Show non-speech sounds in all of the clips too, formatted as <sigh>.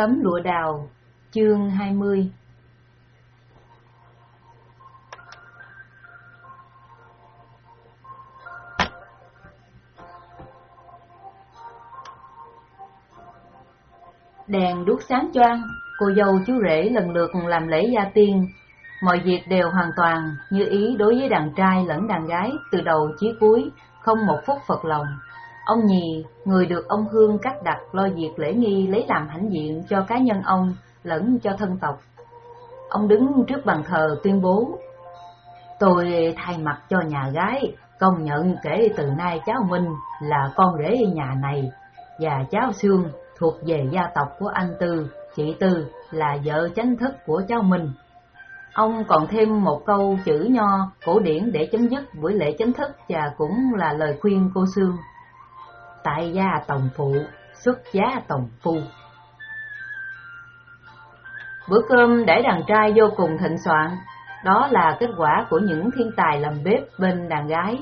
Tấm lụa đào, chương 20 Đèn đuốc sáng choang, cô dâu chú rể lần lượt làm lễ gia tiên. Mọi việc đều hoàn toàn như ý đối với đàn trai lẫn đàn gái từ đầu chí cuối, không một phút phật lòng. Ông nhì, người được ông Hương cắt đặt lo việc lễ nghi lấy làm hãnh diện cho cá nhân ông lẫn cho thân tộc. Ông đứng trước bàn thờ tuyên bố, Tôi thay mặt cho nhà gái, công nhận kể từ nay cháu Minh là con rể nhà này, và cháu Sương thuộc về gia tộc của anh Tư, chị Tư là vợ chánh thức của cháu Minh. Ông còn thêm một câu chữ nho cổ điển để chấm dứt buổi lễ chính thức và cũng là lời khuyên cô Sương tại gia tổng phụ, xuất giá tổng phu. Bữa cơm để đàn trai vô cùng thịnh soạn, đó là kết quả của những thiên tài làm bếp bên đàn gái.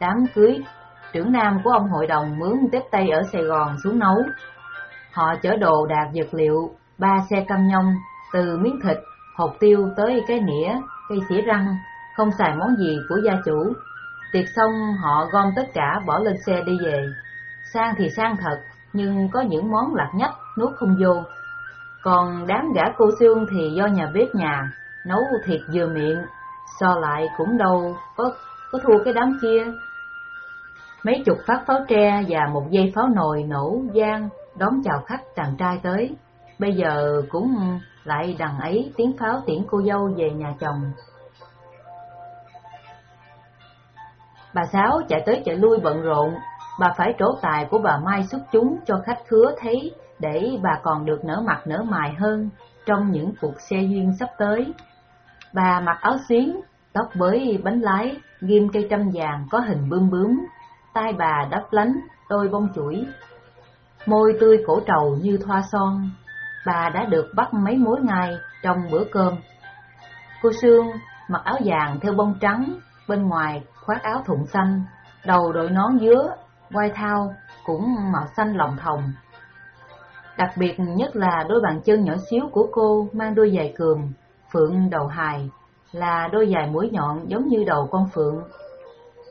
Đám cưới, trưởng nam của ông hội đồng mướn tiếp tây ở Sài Gòn xuống nấu. Họ chở đồ đạt vật liệu, ba xe cam nhông, từ miếng thịt, hột tiêu tới cái nĩa, cây xỉa răng, không xài món gì của gia chủ. Tiệc xong họ gom tất cả bỏ lên xe đi về. Sang thì sang thật, nhưng có những món lạc nhách, nuốt không vô. Còn đám gã cô xương thì do nhà bếp nhà, nấu thiệt vừa miệng, so lại cũng đâu có, có thua cái đám kia. Mấy chục phát pháo tre và một dây pháo nồi nổ gian đón chào khách chàng trai tới. Bây giờ cũng lại đằng ấy tiếng pháo tiễn cô dâu về nhà chồng. Bà Sáu chạy tới chạy lui bận rộn, bà phải trổ tài của bà Mai xuất chúng cho khách khứa thấy để bà còn được nở mặt nở mày hơn trong những cuộc xe duyên sắp tới. Bà mặc áo xuyến, tóc bới bánh lái, ghim cây trăm vàng có hình bướm bướm, tai bà đắp lánh, đôi bông chuỗi. Môi tươi cổ trầu như thoa son, bà đã được bắt mấy mối ngày trong bữa cơm. Cô Sương mặc áo vàng theo bông trắng, bên ngoài khoác áo thụng xanh, đầu đội nón dứa, quai thao cũng màu xanh lòng thòng. Đặc biệt nhất là đôi bàn chân nhỏ xíu của cô mang đôi giày cườm, phượng đầu hài, là đôi giày mũi nhọn giống như đầu con phượng.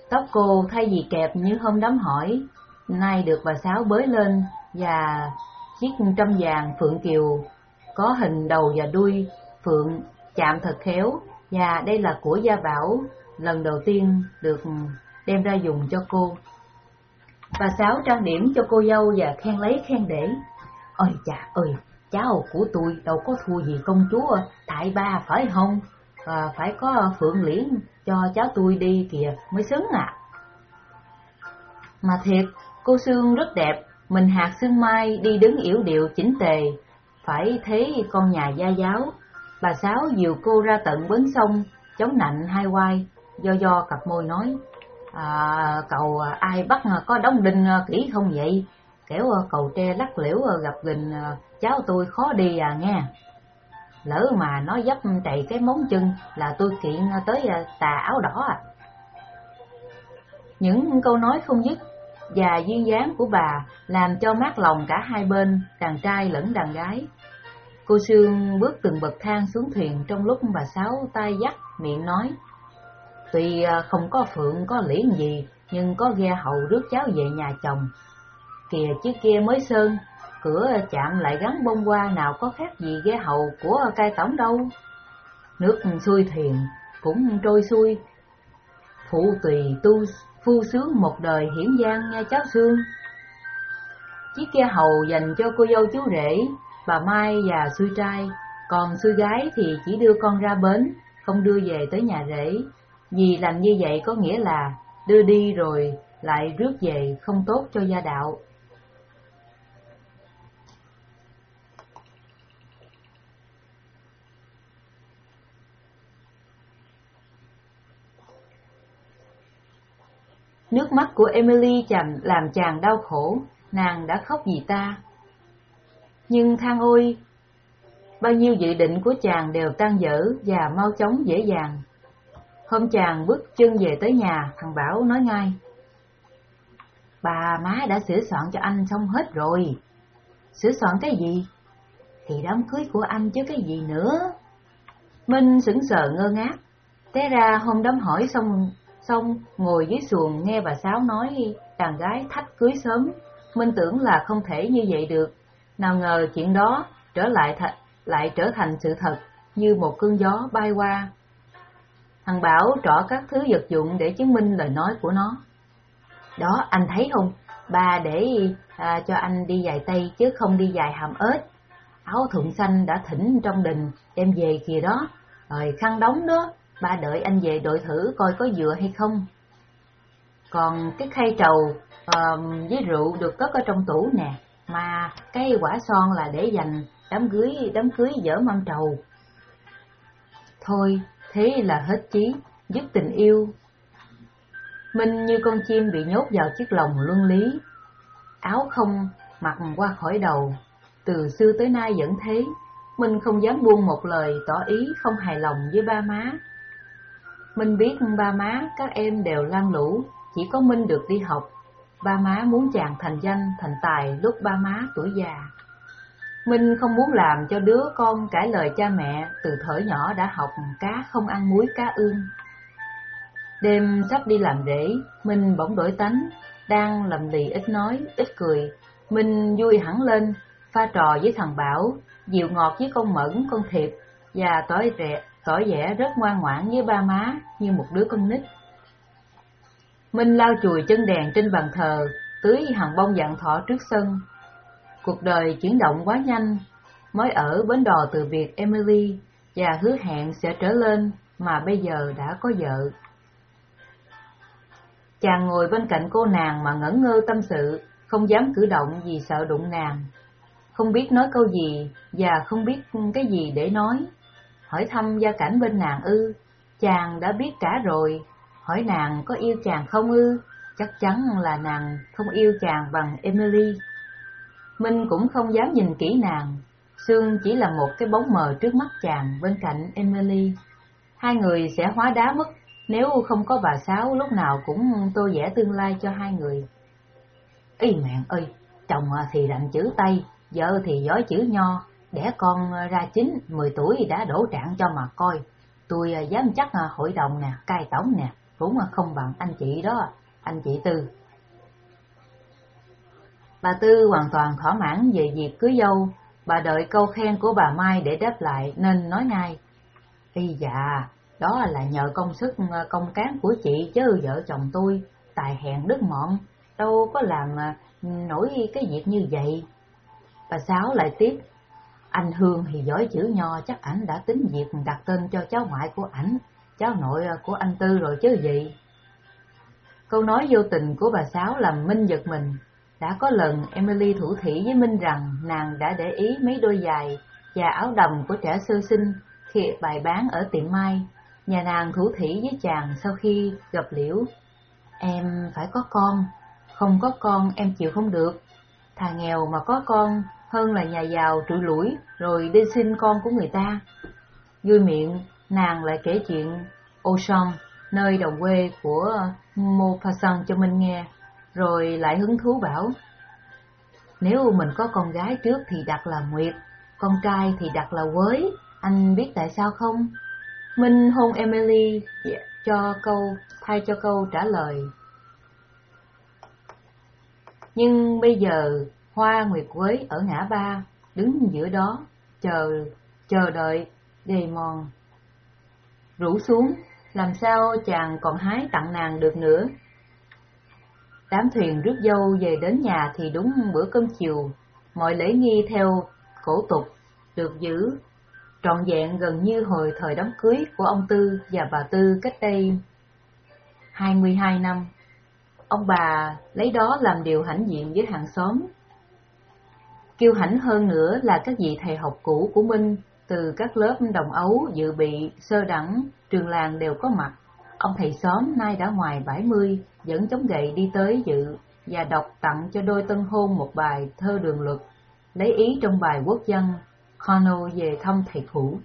Tóc cô thay vì kẹp như hôm đám hỏi, nay được bà Sáu bới lên và chiếc trăm vàng phượng kiều có hình đầu và đuôi phượng chạm thật khéo và đây là của gia bảo lần đầu tiên được đem ra dùng cho cô. Bà Sáu trang điểm cho cô dâu và khen lấy khen để. Ôi chà ơi, cháu của tôi đâu có thua gì công chúa tại ba phải không? À, phải có phượng liễn cho cháu tôi đi kìa mới xứng à. Mà thiệt, cô Sương rất đẹp, mình hạt sương mai đi đứng yểu điệu chỉnh tề, phải thấy con nhà gia giáo. Bà Sáu dìu cô ra tận bến sông, chống nạnh hai quai, do do cặp môi nói, à, cầu à, ai bắt à, có đóng đinh à, kỹ không vậy? kiểu cầu tre lắc liễu gặp gình cháu tôi khó đi à nghe. Lỡ mà nó dấp chạy cái móng chân là tôi kiện tới tà áo đỏ à. Những câu nói không dứt và duyên dáng của bà làm cho mát lòng cả hai bên, đàn trai lẫn đàn gái. Cô Sương bước từng bậc thang xuống thuyền trong lúc bà Sáu tay dắt, miệng nói. Tuy à, không có phượng có liễn gì, nhưng có ghe hầu rước cháu về nhà chồng. Kìa chiếc kia mới sơn, cửa chạm lại gắn bông hoa nào có khác gì ghe hầu của cai tổng đâu. Nước xuôi thuyền, cũng trôi xuôi. Phụ tùy tu phu sướng một đời hiển gian nghe cháu Sương. Chiếc ghe hầu dành cho cô dâu chú rể, bà Mai và xuôi trai, còn xuôi gái thì chỉ đưa con ra bến, không đưa về tới nhà rể. Vì làm như vậy có nghĩa là đưa đi rồi lại rước về không tốt cho gia đạo. Nước mắt của Emily chàng làm chàng đau khổ, nàng đã khóc vì ta. Nhưng thang ôi, bao nhiêu dự định của chàng đều tan dở và mau chóng dễ dàng. Hôm chàng bước chân về tới nhà, thằng Bảo nói ngay. Bà má đã sửa soạn cho anh xong hết rồi. Sửa soạn cái gì? thì đám cưới của anh chứ cái gì nữa. Minh sững sờ ngơ ngác, té ra hôm đám hỏi xong xong ngồi dưới xuồng nghe bà Sáu nói đàn gái thách cưới sớm, Minh tưởng là không thể như vậy được, nào ngờ chuyện đó trở lại th lại trở thành sự thật như một cơn gió bay qua. Thằng Bảo trỏ các thứ vật dụng để chứng minh lời nói của nó. Đó, anh thấy không? Ba để à, cho anh đi dài tay chứ không đi dài hàm ếch. Áo thượng xanh đã thỉnh trong đình đem về kìa đó. Rồi khăn đóng đó, ba đợi anh về đội thử coi có dựa hay không. Còn cái khay trầu à, với rượu được cất ở trong tủ nè, mà cái quả son là để dành đám cưới đám cưới dở mâm trầu. Thôi, thế là hết chí, dứt tình yêu. Minh như con chim bị nhốt vào chiếc lồng luân lý, áo không mặc qua khỏi đầu, từ xưa tới nay vẫn thế, Minh không dám buông một lời tỏ ý không hài lòng với ba má. Minh biết ba má các em đều lan lũ, chỉ có Minh được đi học. Ba má muốn chàng thành danh, thành tài lúc ba má tuổi già. Minh không muốn làm cho đứa con cãi lời cha mẹ từ thở nhỏ đã học cá không ăn muối cá ương. Đêm sắp đi làm rễ, Minh bỗng đổi tánh, đang lầm lì ít nói, ít cười. Minh vui hẳn lên, pha trò với thằng Bảo, dịu ngọt với con Mẫn, con Thiệp, và tỏ vẻ, tỏ vẻ rất ngoan ngoãn với ba má như một đứa con nít. Minh lau chùi chân đèn trên bàn thờ, tưới hàng bông dạng thọ trước sân. Cuộc đời chuyển động quá nhanh, mới ở bến đò từ việc Emily và hứa hẹn sẽ trở lên mà bây giờ đã có vợ. Chàng ngồi bên cạnh cô nàng mà ngẩn ngơ tâm sự, không dám cử động vì sợ đụng nàng. Không biết nói câu gì và không biết cái gì để nói. Hỏi thăm gia cảnh bên nàng ư, chàng đã biết cả rồi. Hỏi nàng có yêu chàng không ư, chắc chắn là nàng không yêu chàng bằng Emily. Minh cũng không dám nhìn kỹ nàng, Sương chỉ là một cái bóng mờ trước mắt chàng bên cạnh Emily. Hai người sẽ hóa đá mất nếu không có bà Sáu lúc nào cũng tô vẽ tương lai cho hai người. Ý mẹ ơi, chồng thì rành chữ Tây, vợ thì giỏi chữ Nho, đẻ con ra chín, 10 tuổi đã đổ trạng cho mà coi. Tôi dám chắc hội đồng nè, cai tổng nè, cũng không bằng anh chị đó, anh chị Tư. Bà Tư hoàn toàn thỏa mãn về việc cưới dâu, bà đợi câu khen của bà Mai để đáp lại nên nói ngay. Ý dạ, đó là nhờ công sức ờ, công cán của chị chứ vợ chồng tôi, tài hẹn đức mọn, đâu có làm ờ, nổi cái việc như vậy. Bà Sáu lại tiếp, anh Hương thì giỏi chữ nho chắc ảnh đã tính việc đặt tên cho cháu ngoại của ảnh, cháu nội ờ, của anh Tư rồi chứ gì. Câu nói vô tình của bà Sáu làm Minh giật mình. Đã có lần Emily thủ thỉ với Minh rằng nàng đã để ý mấy đôi giày và áo đầm của trẻ sơ sinh khi bài bán ở tiệm mai Nhà nàng thủ thỉ với chàng sau khi gặp liễu. Em phải có con, không có con em chịu không được. Thà nghèo mà có con hơn là nhà giàu trụi lũi rồi đi xin con của người ta. Vui miệng, nàng lại kể chuyện Ocean, nơi đồng quê của Maupassant cho mình nghe, rồi lại hứng thú bảo. Nếu mình có con gái trước thì đặt là Nguyệt, con trai thì đặt là Quới, anh biết tại sao không? Minh hôn Emily cho câu thay cho câu trả lời. Nhưng bây giờ Hoa Nguyệt Quế ở ngã ba đứng giữa đó chờ chờ đợi Demon rủ xuống làm sao chàng còn hái tặng nàng được nữa. Đám thuyền rước dâu về đến nhà thì đúng bữa cơm chiều, mọi lễ nghi theo cổ tục được giữ trọn vẹn gần như hồi thời đám cưới của ông Tư và bà Tư cách đây 22 năm. Ông bà lấy đó làm điều hãnh diện với hàng xóm. Kiêu hãnh hơn nữa là các vị thầy học cũ của Minh từ các lớp đồng ấu, dự bị, sơ đẳng, trường làng đều có mặt. Ông thầy xóm nay đã ngoài 70, vẫn chống gậy đi tới dự và đọc tặng cho đôi tân hôn một bài thơ đường luật, lấy ý trong bài quốc dân Connell về thăm thầy cũ.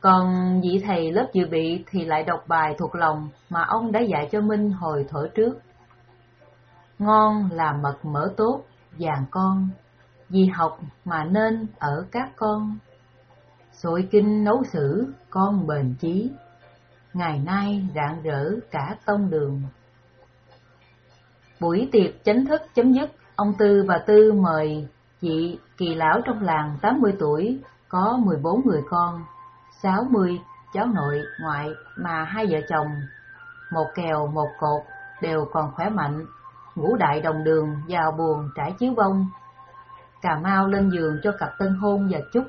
Còn vị thầy lớp dự bị thì lại đọc bài thuộc lòng mà ông đã dạy cho Minh hồi thổi trước. Ngon là mật mỡ tốt, vàng con, vì học mà nên ở các con. Sội kinh nấu sử, con bền chí, ngày nay rạng rỡ cả tông đường. Buổi tiệc chánh thức chấm dứt, ông Tư và Tư mời chị kỳ lão trong làng 80 tuổi, có 14 người con, 60 cháu nội, ngoại mà hai vợ chồng, một kèo một cột đều còn khỏe mạnh, ngũ đại đồng đường vào buồn trải chiếu bông. Cà mau lên giường cho cặp tân hôn và chúc.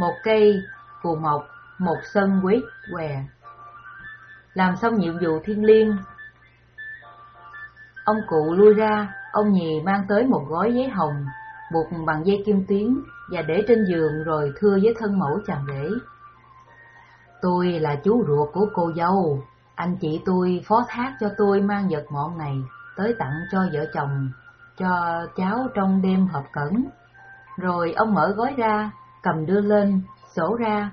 Một cây cù mộc, một sân quýt què. Làm xong nhiệm vụ thiên liêng, ông cụ lui ra, ông nhì mang tới một gói giấy hồng, buộc bằng dây kim tuyến và để trên giường rồi thưa với thân mẫu chàng rể. Tôi là chú ruột của cô dâu, anh chị tôi phó thác cho tôi mang vật mọn này tới tặng cho vợ chồng, cho cháu trong đêm hợp cẩn. Rồi ông mở gói ra, cầm đưa lên, sổ ra.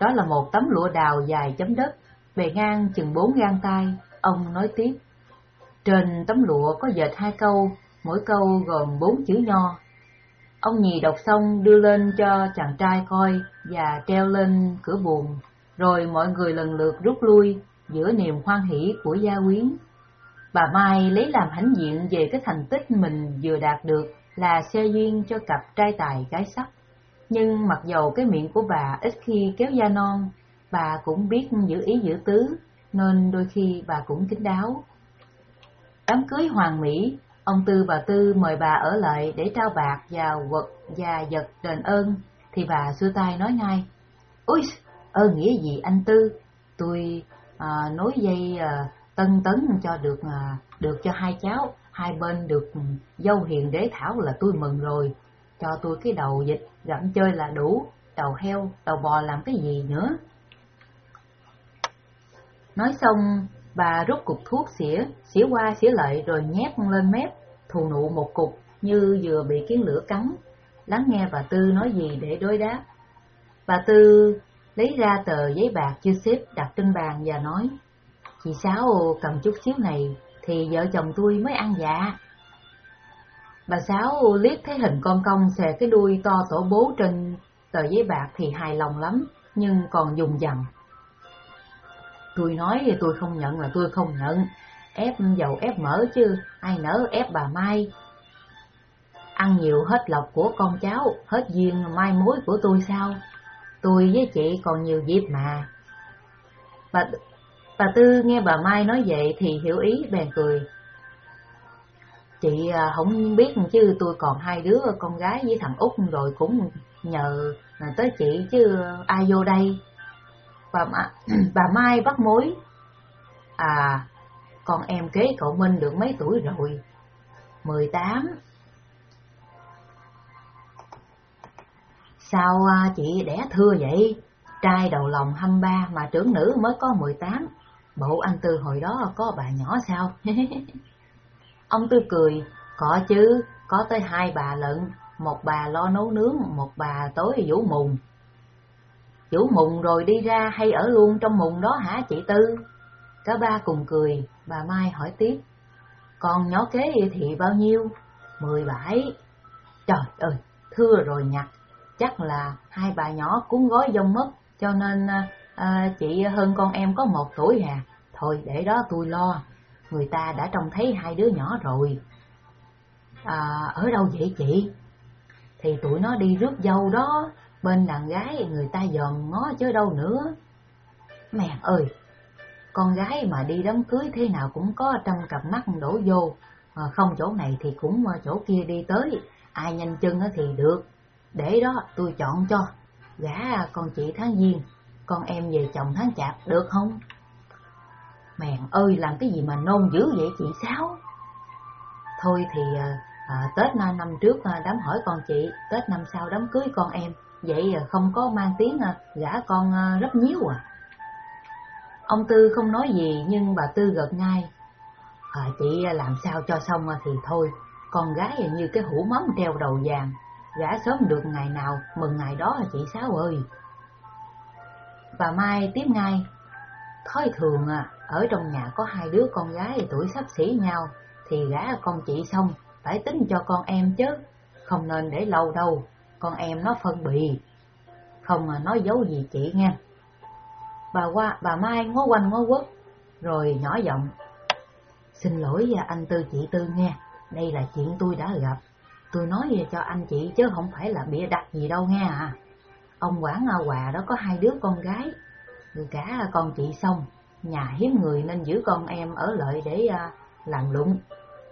Đó là một tấm lụa đào dài chấm đất, bề ngang chừng bốn gang tay. Ông nói tiếp. Trên tấm lụa có dệt hai câu, mỗi câu gồm bốn chữ nho. Ông nhì đọc xong đưa lên cho chàng trai coi và treo lên cửa buồn, rồi mọi người lần lượt rút lui giữa niềm hoan hỷ của gia quyến. Bà Mai lấy làm hãnh diện về cái thành tích mình vừa đạt được là xe duyên cho cặp trai tài gái sắc. Nhưng mặc dầu cái miệng của bà ít khi kéo da non, bà cũng biết giữ ý giữ tứ, nên đôi khi bà cũng kính đáo. Đám cưới hoàng mỹ, ông Tư và Tư mời bà ở lại để trao bạc và vật và vật đền ơn, thì bà xua tay nói ngay, Ôi, ơn nghĩa gì anh Tư, tôi à, nối dây à, tân tấn cho được à, được cho hai cháu, hai bên được dâu hiền đế thảo là tôi mừng rồi, cho tôi cái đầu dịch gặm chơi là đủ, đầu heo, đầu bò làm cái gì nữa. Nói xong, bà rút cục thuốc xỉa, xỉa qua xỉa lại rồi nhét lên mép, thù nụ một cục như vừa bị kiến lửa cắn, lắng nghe bà Tư nói gì để đối đáp. Bà Tư lấy ra tờ giấy bạc chưa xếp đặt trên bàn và nói, Chị Sáu cầm chút xíu này thì vợ chồng tôi mới ăn dạ. Bà Sáu liếc thấy hình con công xè cái đuôi to tổ bố trên tờ giấy bạc thì hài lòng lắm, nhưng còn dùng dằn. Tôi nói thì tôi không nhận là tôi không nhận, ép dầu ép mỡ chứ, ai nỡ ép bà Mai. Ăn nhiều hết lộc của con cháu, hết duyên mai mối của tôi sao? Tôi với chị còn nhiều dịp mà. Bà, bà Tư nghe bà Mai nói vậy thì hiểu ý bèn cười. Chị à, không biết chứ tôi còn hai đứa con gái với thằng Út rồi cũng nhờ à, tới chị chứ à, ai vô đây. Bà, <clears throat> bà Mai bắt mối. À, con em kế cậu Minh được mấy tuổi rồi? 18. Sao chị đẻ thưa vậy? Trai đầu lòng 23 mà trưởng nữ mới có 18. Bộ anh Tư hồi đó có bà nhỏ sao? <laughs> Ông Tư cười, có chứ, có tới hai bà lận, một bà lo nấu nướng, một bà tối vũ mùng. Vũ mùng rồi đi ra hay ở luôn trong mùng đó hả chị Tư? Cả ba cùng cười, bà Mai hỏi tiếp. Còn nhỏ kế thì bao nhiêu? Mười bảy. Trời ơi, thưa rồi nhặt, chắc là hai bà nhỏ cuốn gói dông mất, cho nên à, à chị hơn con em có một tuổi à. Thôi để đó tôi lo, người ta đã trông thấy hai đứa nhỏ rồi. À, ở đâu vậy chị? Thì tụi nó đi rước dâu đó, bên đàn gái người ta dòm ngó chứ đâu nữa. Mẹ ơi, con gái mà đi đám cưới thế nào cũng có trăm cặp mắt đổ vô, à, không chỗ này thì cũng à, chỗ kia đi tới, ai nhanh chân thì được. Để đó tôi chọn cho, gã con chị tháng giêng, con em về chồng tháng chạp được không? Mèn ơi làm cái gì mà nôn dữ vậy chị Sáu? Thôi thì à, Tết năm, năm trước ờ, đám hỏi con chị, Tết năm sau đám cưới con em, vậy không có mang tiếng gả con rất nhíu à. Ông Tư không nói gì nhưng bà Tư gật ngay. À, chị làm sao cho xong thì thôi, con gái như cái hũ mắm treo đầu vàng, gả sớm được ngày nào, mừng ngày đó chị Sáu ơi. Bà Mai tiếp ngay, thói thường à, ở trong nhà có hai đứa con gái tuổi sắp xỉ nhau, thì gả con chị xong, phải tính cho con em chứ. không nên để lâu đâu, con em nó phân bì. Không mà nói giấu gì chị nghe. Bà qua bà Mai ngó quanh ngó quất, rồi nhỏ giọng. Xin lỗi anh Tư chị Tư nghe, đây là chuyện tôi đã gặp. Tôi nói cho anh chị chứ không phải là bịa đặt gì đâu nghe à. Ông quản quà đó có hai đứa con gái, cả con chị xong, nhà hiếm người nên giữ con em ở lợi để à, làm lụng.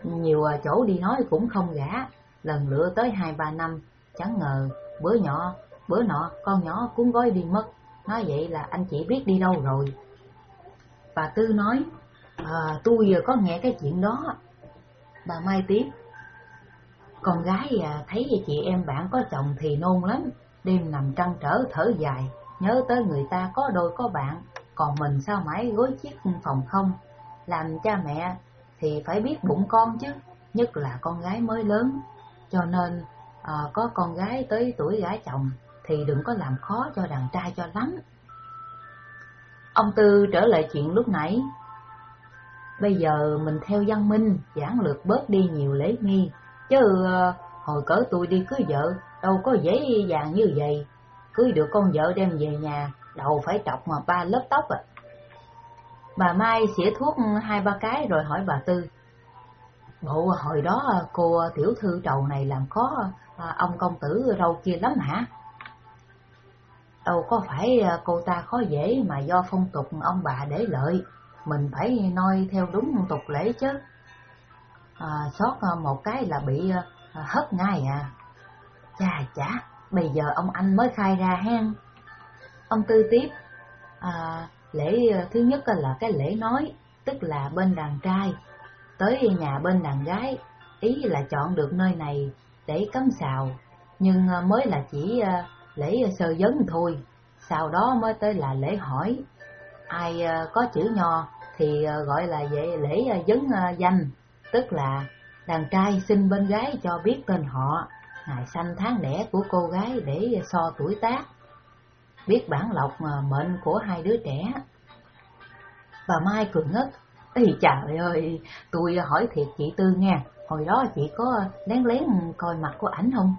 Nhiều à, chỗ đi nói cũng không gã lần lựa tới hai ba năm, chẳng ngờ bữa nhỏ, bữa nọ con nhỏ cuốn gói đi mất, nói vậy là anh chị biết đi đâu rồi. Bà Tư nói, à, tôi có nghe cái chuyện đó. Bà Mai tiếp, con gái à, thấy chị em bạn có chồng thì nôn lắm, đêm nằm trăn trở thở dài, nhớ tới người ta có đôi có bạn, còn mình sao mãi gối chiếc phòng không. Làm cha mẹ thì phải biết bụng con chứ, nhất là con gái mới lớn. Cho nên à, có con gái tới tuổi gả chồng thì đừng có làm khó cho đàn trai cho lắm. Ông Tư trở lại chuyện lúc nãy. Bây giờ mình theo văn minh, giảng lược bớt đi nhiều lễ nghi, chứ à, hồi cỡ tôi đi cưới vợ, đâu có dễ dàng như vậy. Cưới được con vợ đem về nhà, đầu phải trọc mà ba lớp tóc à. Bà Mai xỉa thuốc hai ba cái rồi hỏi bà Tư. Bộ hồi đó cô tiểu thư trầu này làm khó à, ông công tử râu kia lắm hả? Đâu có phải à, cô ta khó dễ mà do phong tục ông bà để lợi, mình phải noi theo đúng tục lễ chứ. À, sót à, một cái là bị à, hất ngay à. Chà chả, bây giờ ông anh mới khai ra hen. Ông Tư tiếp, à, lễ ờ, thứ nhất ờ, là cái lễ nói, tức là bên đàn trai, tới nhà bên đàn gái, ý là chọn được nơi này để cắm xào, nhưng ờ, mới là chỉ lễ sơ dấn thôi, sau đó mới tới là lễ hỏi. Ai có chữ nho thì gọi là lễ dấn danh, tức là đàn trai xin bên gái cho biết tên họ, ngày sanh tháng đẻ của cô gái để so tuổi tác, biết bản lộc à, mệnh của hai đứa trẻ. Bà Mai cười ngất, Ý trời ơi, tôi hỏi thiệt chị Tư nghe, hồi đó chị có lén lén coi mặt của ảnh không?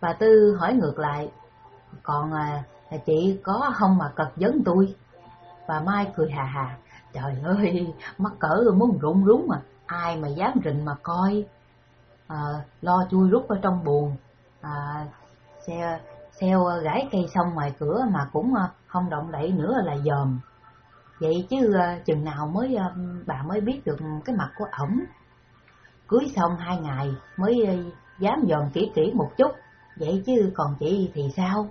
Bà Tư hỏi ngược lại, còn à, chị có không mà cật vấn tôi? Bà Mai cười hà hà, trời ơi, mắc cỡ muốn rụng rúng mà, ai mà dám rình mà coi? À, lo chui rút ở trong buồn, à, xe, theo ờ, gãi cây xong ngoài cửa mà cũng ờ, không động đậy nữa là dòm. Vậy chứ ờ, chừng nào mới bà mới biết được cái mặt của ổng. Cưới xong hai ngày mới dám dòm kỹ kỹ một chút, vậy chứ còn chị thì sao?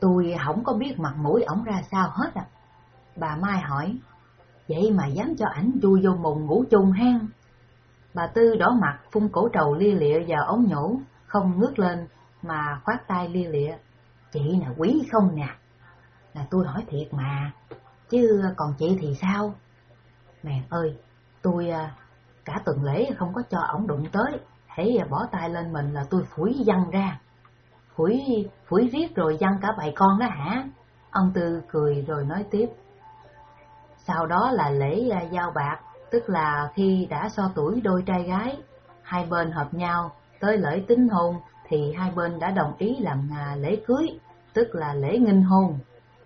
Tôi không có biết mặt mũi ổng ra sao hết à. Bà Mai hỏi, vậy mà dám cho ảnh chui vô mùng ngủ chung hang Bà Tư đỏ mặt phun cổ trầu lia lịa vào ống nhổ, không ngước lên mà khoát tay lia lịa. Chị là quý không nè? Là tôi hỏi thiệt mà, chứ còn chị thì sao? Mẹ ơi, tôi à, cả tuần lễ không có cho ổng đụng tới, hãy bỏ tay lên mình là tôi phủi văng ra. Phủi, phủi riết rồi văng cả bầy con đó hả? Ông Tư cười rồi nói tiếp. Sau đó là lễ à, giao bạc, tức là khi đã so tuổi đôi trai gái, hai bên hợp nhau, tới lễ tính hôn thì hai bên đã đồng ý làm à, lễ cưới, tức là lễ nghinh hôn.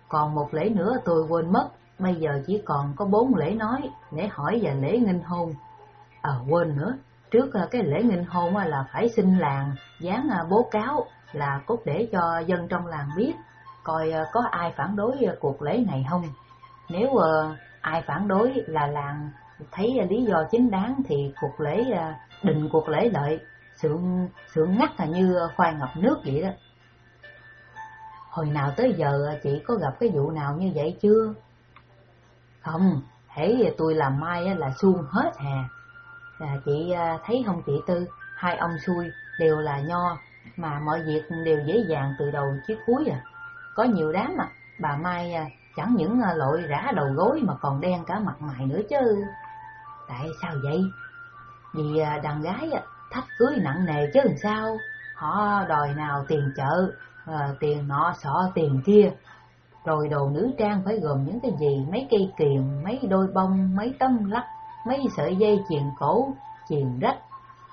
Còn một lễ nữa tôi quên mất, bây giờ chỉ còn có bốn lễ nói, lễ hỏi và lễ nghinh hôn. À quên nữa, trước cái lễ nghinh hôn là phải xin làng, dán à, bố cáo là cốt để cho dân trong làng biết, coi à, có ai phản đối à, cuộc lễ này không. Nếu ai phản đối là làng thấy lý do chính đáng thì cuộc lễ định cuộc lễ lợi sướng sướng ngắt là như khoai ngọc nước vậy đó. Hồi nào tới giờ chị có gặp cái vụ nào như vậy chưa? Không, hễ tôi làm mai là suông hết hà là chị à, thấy không chị tư? Hai ông xui đều là nho, mà mọi việc đều dễ dàng từ đầu chí cuối à. Có nhiều đám mà bà mai à, chẳng những à, lội rã đầu gối mà còn đen cả mặt mày nữa chứ. Tại sao vậy? Vì đàn gái thách cưới nặng nề chứ làm sao? Họ đòi nào tiền chợ à, tiền nọ sọ tiền kia. Rồi đồ nữ trang phải gồm những cái gì? Mấy cây kiềm mấy đôi bông mấy tấm lắc mấy sợi dây chuyền cổ chuyền rách.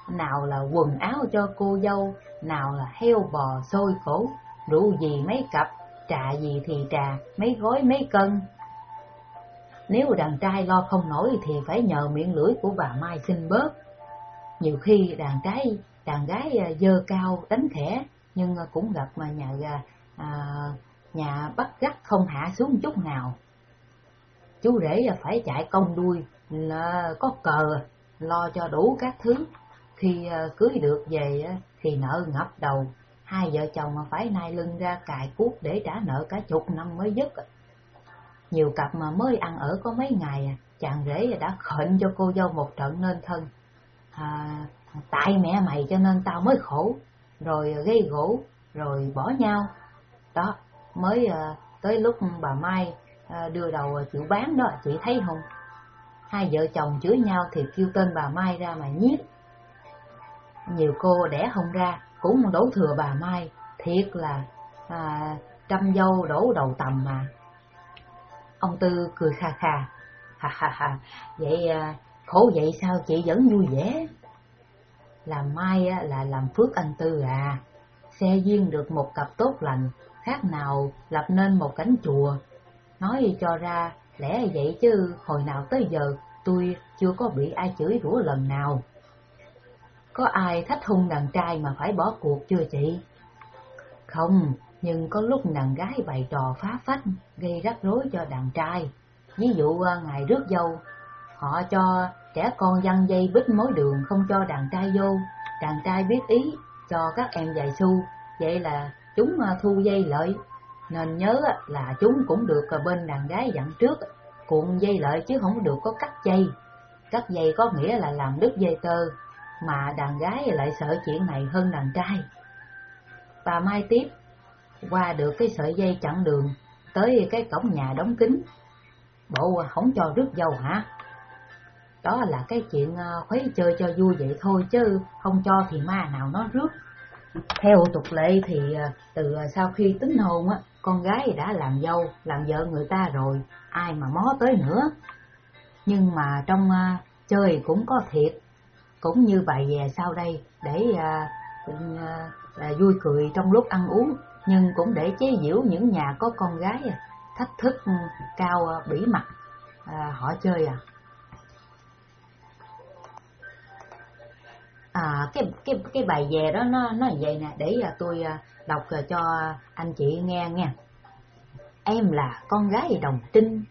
Nào là quần áo cho cô dâu, nào là heo bò sôi khổ, rượu gì mấy cặp, trà gì thì trà, mấy gói mấy cân. Nếu đàn trai lo không nổi thì phải nhờ miệng lưỡi của bà Mai xin bớt. Nhiều khi đàn cái đàn gái à, dơ cao đánh khẽ, nhưng à, cũng gặp mà nhà à, nhà bắt gắt không hạ xuống chút nào. Chú rể à, phải chạy công đuôi là có cờ lo cho đủ các thứ. Khi cưới được về thì nợ ngập đầu. Hai vợ chồng phải nai lưng ra cài cuốc để trả nợ cả chục năm mới dứt nhiều cặp mà mới ăn ở có mấy ngày chàng rể đã khệnh cho cô dâu một trận nên thân à, tại mẹ mày cho nên tao mới khổ. Rồi ờ, gây gỗ rồi bỏ nhau. Đó mới à, tới lúc bà mai à, đưa đầu chịu bán đó chị thấy không? Hai vợ chồng chửi nhau thì kêu tên bà mai ra mà nhiếc nhiều cô đẻ không ra cũng đổ thừa bà mai. Thiệt là à, trăm dâu đổ đầu tầm mà. Ông tư cười kha kha. Ha ha ha. Vậy à, khổ vậy sao chị vẫn vui vẻ làm mai là làm phước anh tư à xe duyên được một cặp tốt lành khác nào lập nên một cánh chùa nói cho ra lẽ vậy chứ hồi nào tới giờ tôi chưa có bị ai chửi rủa lần nào có ai thách hung đàn trai mà phải bỏ cuộc chưa chị? Không, nhưng có lúc đàn gái bày trò phá phách, gây rắc rối cho đàn trai. Ví dụ à, ngày rước dâu, họ cho trẻ con dăng dây bích mối đường không cho đàn trai vô, đàn trai biết ý cho các em dài xu, vậy là chúng à, thu dây lợi. Nên nhớ là chúng cũng được à, bên đàn gái dặn trước, cuộn dây lợi chứ không được có cắt dây. Cắt dây có nghĩa là làm đứt dây tơ, mà đàn gái lại sợ chuyện này hơn đàn trai. Bà Mai tiếp, qua được cái sợi dây chặn đường, tới cái cổng nhà đóng kính. Bộ à, không cho rước dâu hả? Đó là cái chuyện ờ, khuấy chơi cho vui vậy thôi chứ không cho thì ma nào nó rước. Theo tục lệ thì ờ, từ ờ, sau khi tính hôn á, con gái đã làm dâu, làm vợ người ta rồi, ai mà mó tới nữa. Nhưng mà trong chơi cũng có thiệt, cũng như bài về sau đây để vui cười trong lúc ăn uống nhưng cũng để chế giễu những nhà có con gái thách thức ừ, cao bỉ mặt à, họ chơi à à cái cái cái bài về đó nó nó vậy nè. Để à, tôi à, đọc à, cho anh chị nghe nghe em là con gái đồng trinh.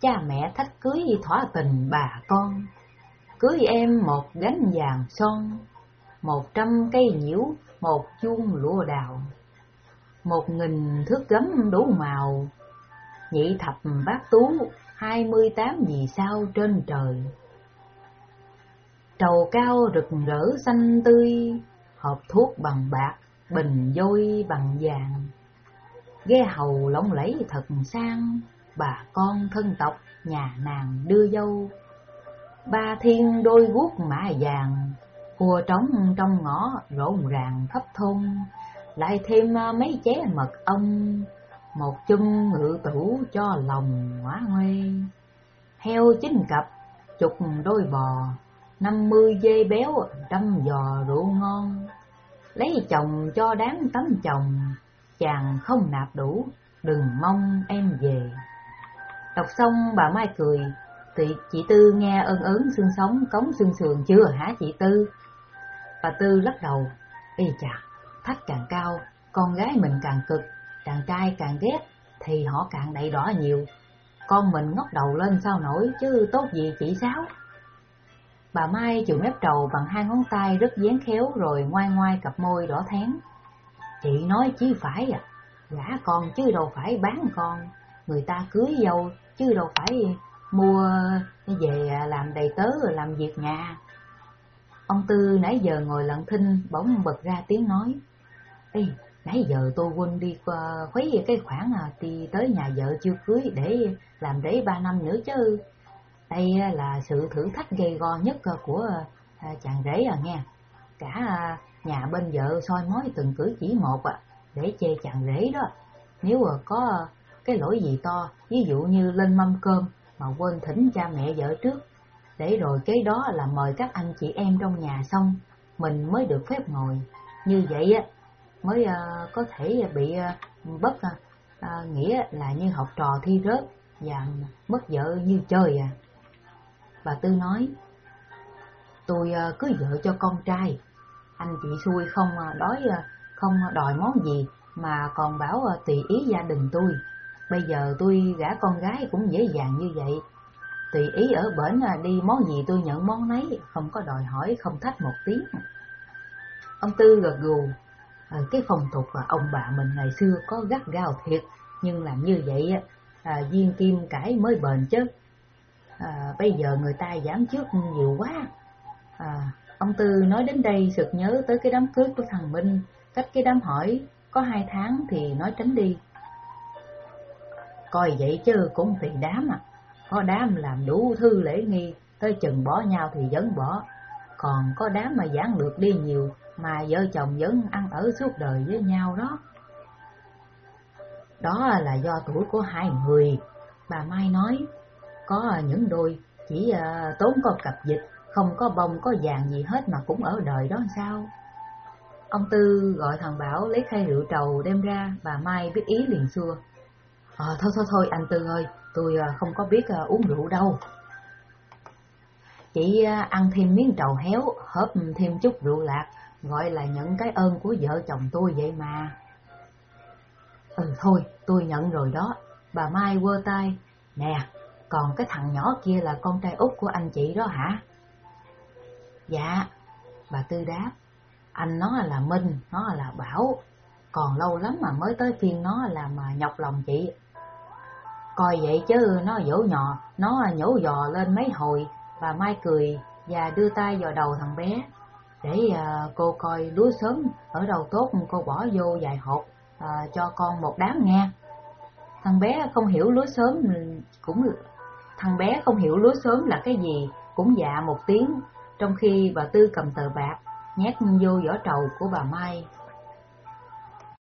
Cha mẹ thách cưới thỏa tình bà con. Cưới em một gánh vàng son, một trăm cây nhiễu, một chuông lụa đào, một nghìn thước gấm đủ màu, nhị thập bát tú, hai mươi tám vì sao trên trời. Trầu cao rực rỡ xanh tươi, hộp thuốc bằng bạc, bình dôi bằng vàng. Ghe hầu lộng lẫy thật sang, bà con thân tộc nhà nàng đưa dâu ba thiên đôi guốc mã vàng, cua trống trong ngõ rộn ràng khắp thôn, lại thêm à, mấy ché mật ong, một chum ngự tủ cho lòng hóa ngoe. Heo chín cặp, chục đôi bò, năm mươi dê béo, trăm giò rượu ngon. Lấy chồng cho đáng tấm chồng, chàng không nạp đủ, đừng mong em về. Đọc xong bà Mai cười, Chị, chị Tư nghe ơn ớn xương sống cống xương sườn chưa hả chị Tư? Bà Tư lắc đầu, Ê chà, thách càng cao, con gái mình càng cực, đàn trai càng ghét, thì họ càng đậy đỏ nhiều. Con mình ngóc đầu lên sao nổi chứ tốt gì chị Sáu. Bà Mai chịu mép trầu bằng hai ngón tay rất dán khéo rồi ngoai ngoai cặp môi đỏ thén. Chị nói chứ phải à, gả con chứ đâu phải bán con, người ta cưới dâu chứ đâu phải mua về làm đầy tớ rồi làm việc nhà. Ông Tư nãy giờ ngồi lặng thinh bỗng bật ra tiếng nói. Ê, nãy giờ tôi quên đi ờ, khuấy cái khoản à, thì tới nhà vợ chưa cưới để làm đấy ba năm nữa chứ. Đây là sự thử thách gây go nhất ờ, của ờ, chàng rể à nghe. Cả ờ, nhà bên vợ soi mói từng cử chỉ một à, để chê chàng rể đó. Nếu có cái lỗi gì to, ví dụ như lên mâm cơm mà quên thỉnh cha mẹ vợ trước, để rồi cái đó là mời các anh chị em trong nhà xong, mình mới được phép ngồi. Như vậy á mới có thể bị bất nghĩa là như học trò thi rớt và mất vợ như chơi à. Bà Tư nói, tôi ờ, cưới vợ cho con trai, anh chị xui không ờ, đói ờ, không đòi món gì mà còn bảo tùy ý gia đình tôi. Bây giờ tôi gả con gái cũng dễ dàng như vậy. Tùy ý ở bển đi món gì tôi nhận món nấy, không có đòi hỏi, không thách một tiếng. Ông Tư gật gù, cái phong tục ông bà mình ngày xưa có gắt gao thiệt, nhưng làm như vậy à, viên kim cải mới bền chứ. À, bây giờ người ta giảm trước nhiều quá. À, ông Tư nói đến đây sực nhớ tới cái đám cưới của thằng Minh, cách cái đám hỏi có hai tháng thì nói tránh đi. Coi vậy chứ cũng tùy đám à, có đám làm đủ thư lễ nghi, tới chừng bỏ nhau thì vẫn bỏ, còn có đám mà giảng lược đi nhiều mà vợ chồng vẫn ăn ở suốt đời với nhau đó. Đó là do tuổi của hai người, bà Mai nói, có những đôi chỉ ờ, tốn con cặp dịch, không có bông có vàng gì hết mà cũng ở đời đó sao? Ông Tư gọi thằng Bảo lấy khay rượu trầu đem ra, bà Mai biết ý liền xua. À, thôi thôi thôi anh Tư ơi, tôi ờ, không có biết uống rượu đâu. Chỉ ăn thêm miếng trầu héo, hớp thêm chút rượu lạc, gọi là nhận cái ơn của vợ chồng tôi vậy mà. Ừ thôi, tôi nhận rồi đó. Bà Mai quơ tay. Nè, còn cái thằng nhỏ kia là con trai út của anh chị đó hả? Dạ, bà Tư đáp. Anh nó là Minh, nó là Bảo. Còn lâu lắm mà mới tới phiên nó là mà nhọc lòng chị. Coi vậy chứ nó dỗ nhỏ, nó nhổ dò lên mấy hồi. Bà Mai cười và đưa tay vào đầu thằng bé để à, cô coi lúa sớm ở đâu tốt cô bỏ vô vài hộp à, cho con một đám nghe thằng bé không hiểu lúa sớm cũng thằng bé không hiểu lúa sớm là cái gì, cũng dạ một tiếng, trong khi bà tư cầm tờ bạc, nhét vô vỏ trầu của bà mai.